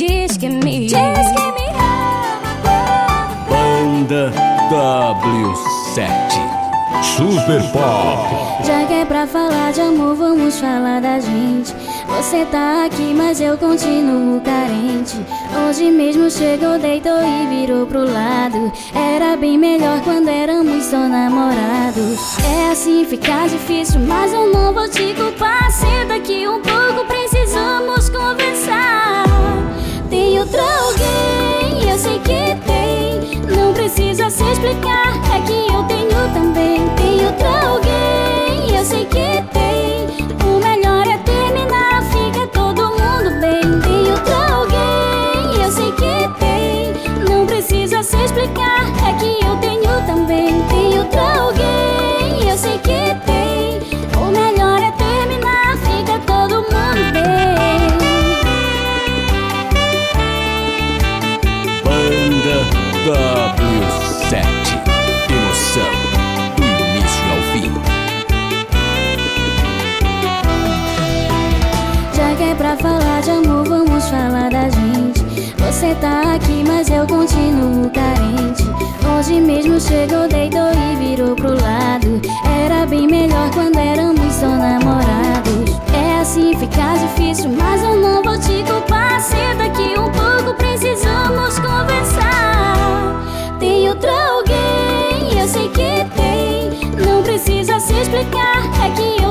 Diz que me, diz que me ama. Banda W7 Super Pop. Já que é pra falar de amor, vamos falar da gente. Você tá aqui, mas eu continuo carente. Hoje mesmo chegou, deitou e virou pro lado. Era bem melhor quando éramos só namorados. É assim, fica difícil, mas eu não vou te culpar. Senta aqui um explicar, é que eu tenho também. Tem outro alguém, eu sei que tem. O melhor é terminar, fica todo mundo bem. Tem outro alguém, eu sei que tem. Não precisa se explicar, é que eu tenho também. Tem outro alguém, eu sei que tem. O melhor é terminar, fica todo mundo bem. Banda W7 Emoção do início ao fim. Já que é pra falar de amor, vamos falar da gente. Você tá aqui, mas eu continuo carente. Hoje mesmo chegou, deitou e virou pro lado. Era bem melhor quando éramos só namorados. É assim, fica difícil, mas eu não vou te culpar. Se explicar, é que eu.